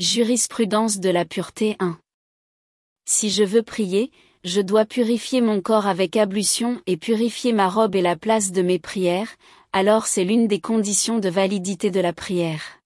Jurisprudence de la pureté 1. Si je veux prier, je dois purifier mon corps avec ablution et purifier ma robe et la place de mes prières, alors c'est l'une des conditions de validité de la prière.